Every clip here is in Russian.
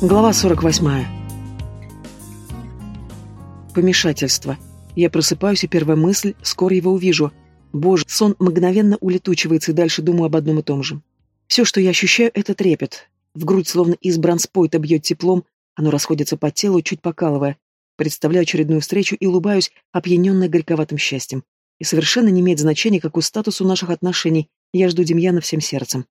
Глава 48. Помешательство. Я просыпаюсь, и первая мысль — скоро его увижу. Боже, сон мгновенно улетучивается, и дальше думаю об одном и том же. Все, что я ощущаю, — это трепет. В грудь словно из бронспойта бьет теплом, оно расходится по телу, чуть покалывая. Представляю очередную встречу и улыбаюсь, опьяненная горьковатым счастьем. И совершенно не имеет значения, статус у наших отношений. Я жду Демьяна всем сердцем.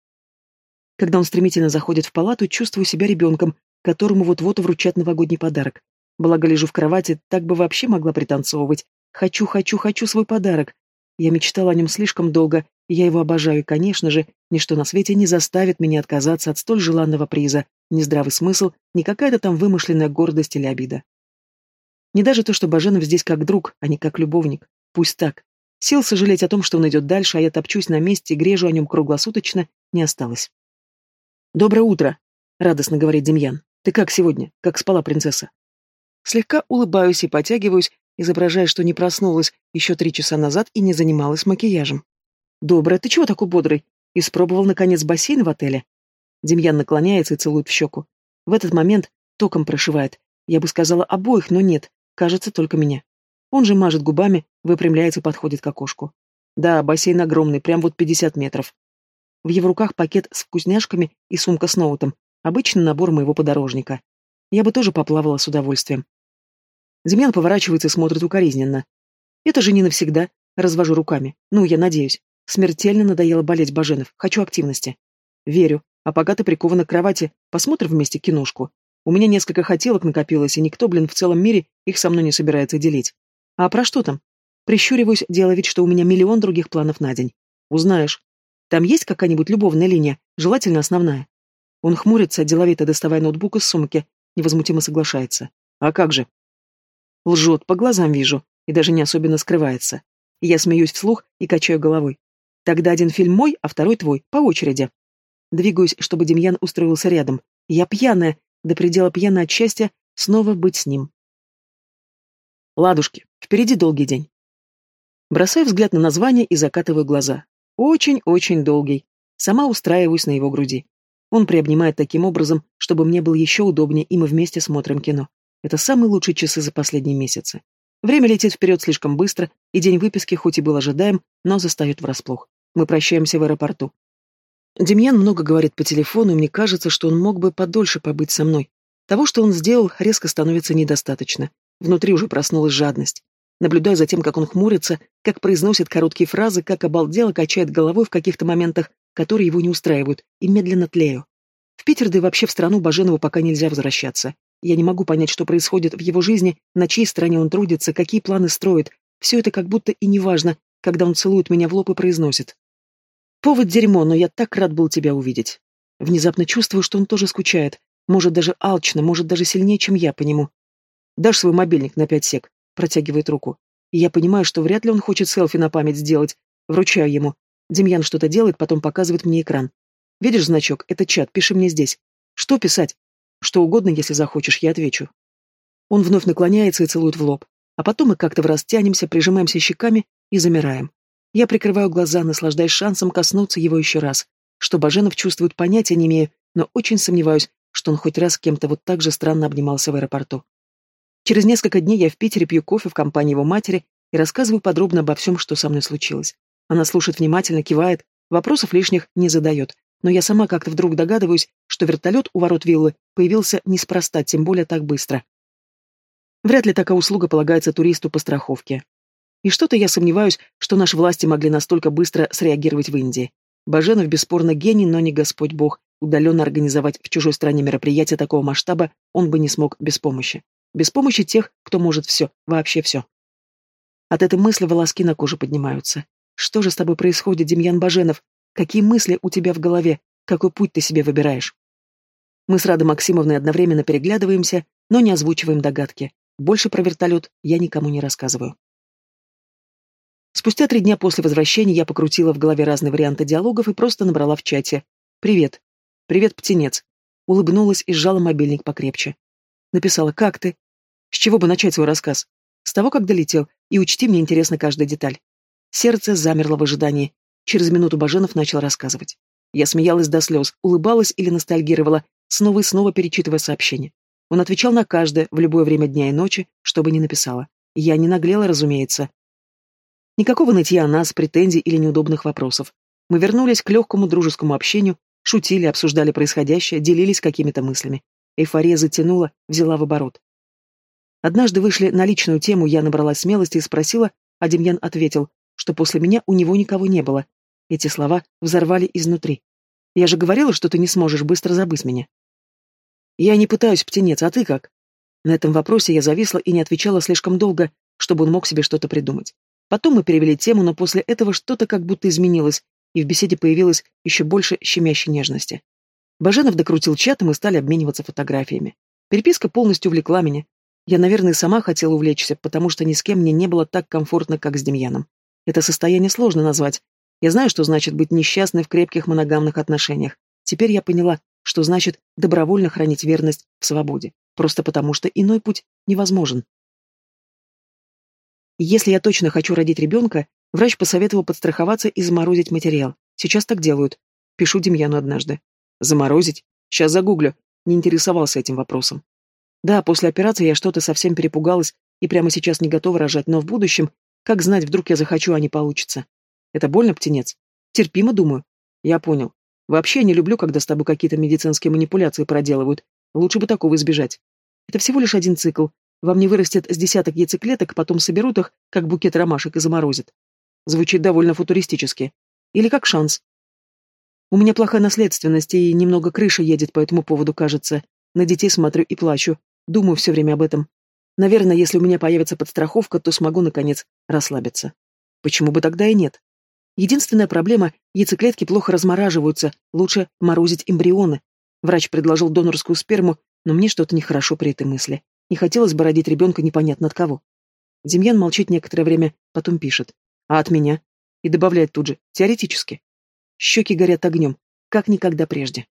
Когда он стремительно заходит в палату, чувствую себя ребенком, которому вот-вот вручат новогодний подарок. Благо лежу в кровати, так бы вообще могла пританцовывать. Хочу, хочу, хочу свой подарок. Я мечтала о нем слишком долго, я его обожаю, и, конечно же, ничто на свете не заставит меня отказаться от столь желанного приза, ни здравый смысл, ни какая-то там вымышленная гордость или обида. Не даже то, что Баженов здесь как друг, а не как любовник. Пусть так. Сил сожалеть о том, что он идет дальше, а я топчусь на месте и грежу о нем круглосуточно, не осталось. «Доброе утро», — радостно говорит Демьян. Ты как сегодня? Как спала принцесса? Слегка улыбаюсь и потягиваюсь, изображая, что не проснулась еще три часа назад и не занималась макияжем. Добрая, ты чего такой бодрый? Испробовал, наконец, бассейн в отеле? Демьян наклоняется и целует в щеку. В этот момент током прошивает. Я бы сказала обоих, но нет, кажется, только меня. Он же мажет губами, выпрямляется и подходит к окошку. Да, бассейн огромный, прям вот 50 метров. В его руках пакет с вкусняшками и сумка с ноутом. Обычный набор моего подорожника. Я бы тоже поплавала с удовольствием. Демьян поворачивается и смотрит укоризненно. Это же не навсегда. Развожу руками. Ну, я надеюсь. Смертельно надоело болеть Баженов. Хочу активности. Верю. А пока ты прикована к кровати, посмотрим вместе киношку. У меня несколько хотелок накопилось, и никто, блин, в целом мире их со мной не собирается делить. А про что там? Прищуриваюсь, делая вид, что у меня миллион других планов на день. Узнаешь. Там есть какая-нибудь любовная линия, желательно основная. Он хмурится, деловито доставая ноутбук из сумки, невозмутимо соглашается. А как же? Лжет, по глазам вижу, и даже не особенно скрывается. Я смеюсь вслух и качаю головой. Тогда один фильм мой, а второй твой, по очереди. Двигаюсь, чтобы Демьян устроился рядом. Я пьяная, до предела пьяная от счастья, снова быть с ним. Ладушки, впереди долгий день. Бросаю взгляд на название и закатываю глаза. Очень-очень долгий. Сама устраиваюсь на его груди. Он приобнимает таким образом, чтобы мне было еще удобнее, и мы вместе смотрим кино. Это самые лучшие часы за последние месяцы. Время летит вперед слишком быстро, и день выписки хоть и был ожидаем, но застает врасплох. Мы прощаемся в аэропорту. Демьян много говорит по телефону, и мне кажется, что он мог бы подольше побыть со мной. Того, что он сделал, резко становится недостаточно. Внутри уже проснулась жадность. Наблюдаю за тем, как он хмурится, как произносит короткие фразы, как обалдело качает головой в каких-то моментах, которые его не устраивают, и медленно тлею. В Питер, да и вообще в страну Баженову пока нельзя возвращаться. Я не могу понять, что происходит в его жизни, на чьей стороне он трудится, какие планы строит. Все это как будто и не важно, когда он целует меня в лоб и произносит. «Повод дерьмо, но я так рад был тебя увидеть». Внезапно чувствую, что он тоже скучает. Может, даже алчно, может, даже сильнее, чем я по нему. «Дашь свой мобильник на пять сек?» Протягивает руку. И я понимаю, что вряд ли он хочет селфи на память сделать. Вручаю ему. Демьян что-то делает, потом показывает мне экран. Видишь значок? Это чат, пиши мне здесь. Что писать? Что угодно, если захочешь, я отвечу. Он вновь наклоняется и целует в лоб. А потом мы как-то враз тянемся, прижимаемся щеками и замираем. Я прикрываю глаза, наслаждаясь шансом коснуться его еще раз. Что Баженов чувствует, понятия не имею, но очень сомневаюсь, что он хоть раз кем-то вот так же странно обнимался в аэропорту. Через несколько дней я в Питере пью кофе в компании его матери и рассказываю подробно обо всем, что со мной случилось. Она слушает внимательно, кивает, вопросов лишних не задает. Но я сама как-то вдруг догадываюсь, что вертолет у ворот виллы появился неспроста, тем более так быстро. Вряд ли такая услуга полагается туристу по страховке. И что-то я сомневаюсь, что наши власти могли настолько быстро среагировать в Индии. Баженов бесспорно гений, но не Господь Бог. Удаленно организовать в чужой стране мероприятие такого масштаба он бы не смог без помощи. Без помощи тех, кто может все, вообще все. От этой мысли волоски на коже поднимаются. Что же с тобой происходит, Демьян Баженов? Какие мысли у тебя в голове? Какой путь ты себе выбираешь? Мы с Радой Максимовной одновременно переглядываемся, но не озвучиваем догадки. Больше про вертолет я никому не рассказываю. Спустя три дня после возвращения я покрутила в голове разные варианты диалогов и просто набрала в чате. «Привет. Привет, птенец». Улыбнулась и сжала мобильник покрепче. Написала «Как ты?» С чего бы начать свой рассказ? С того, как долетел, и учти, мне интересна каждая деталь. Сердце замерло в ожидании. Через минуту Баженов начал рассказывать. Я смеялась до слез, улыбалась или ностальгировала, снова и снова перечитывая сообщение. Он отвечал на каждое, в любое время дня и ночи, что бы ни написала. Я не наглела, разумеется. Никакого нытья о нас, претензий или неудобных вопросов. Мы вернулись к легкому дружескому общению, шутили, обсуждали происходящее, делились какими-то мыслями. Эйфория затянула, взяла в оборот. Однажды вышли на личную тему, я набралась смелости и спросила, а Демьян ответил, что после меня у него никого не было. Эти слова взорвали изнутри. Я же говорила, что ты не сможешь быстро забыть меня. Я не пытаюсь, птенец, а ты как? На этом вопросе я зависла и не отвечала слишком долго, чтобы он мог себе что-то придумать. Потом мы перевели тему, но после этого что-то как будто изменилось, и в беседе появилось еще больше щемящей нежности. Баженов докрутил чат, и мы стали обмениваться фотографиями. Переписка полностью увлекла меня. Я, наверное, сама хотела увлечься, потому что ни с кем мне не было так комфортно, как с Демьяном. Это состояние сложно назвать. Я знаю, что значит быть несчастной в крепких моногамных отношениях. Теперь я поняла, что значит добровольно хранить верность в свободе, просто потому что иной путь невозможен. Если я точно хочу родить ребенка, врач посоветовал подстраховаться и заморозить материал. Сейчас так делают. Пишу Демьяну однажды. Заморозить? Сейчас загуглю. Не интересовался этим вопросом. Да, после операции я что-то совсем перепугалась и прямо сейчас не готова рожать, но в будущем, как знать, вдруг я захочу, а не получится. Это больно, птенец? Терпимо, думаю. Я понял. Вообще не люблю, когда с тобой какие-то медицинские манипуляции проделывают. Лучше бы такого избежать. Это всего лишь один цикл. Во мне вырастет с десяток яйцеклеток, потом соберут их, как букет ромашек, и заморозят. Звучит довольно футуристически. Или как шанс. У меня плохая наследственность, и немного крыша едет по этому поводу, кажется. На детей смотрю и плачу. Думаю все время об этом. Наверное, если у меня появится подстраховка, то смогу, наконец, расслабиться. Почему бы тогда и нет? Единственная проблема – яйцеклетки плохо размораживаются, лучше морозить эмбрионы. Врач предложил донорскую сперму, но мне что-то нехорошо при этой мысли. Не хотелось бы родить ребенка непонятно от кого. Демьян молчит некоторое время, потом пишет. А от меня? И добавляет тут же, теоретически. Щеки горят огнем, как никогда прежде.